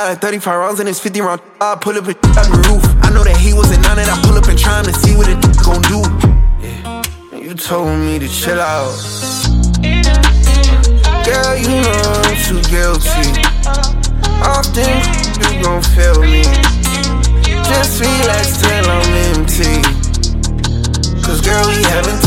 got like 35 rounds and it's 50 rounds. I pull up and out the roof. I know that he wasn't on it. I pull up and trying to see what it gon' do. Yeah. You told me to chill out. Girl, you know I'm too guilty. Often you gon' feel me. Just relax till I'm empty. Cause girl, we haven't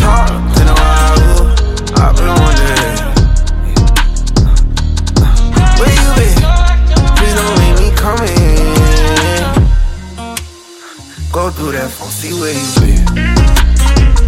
through that funky way.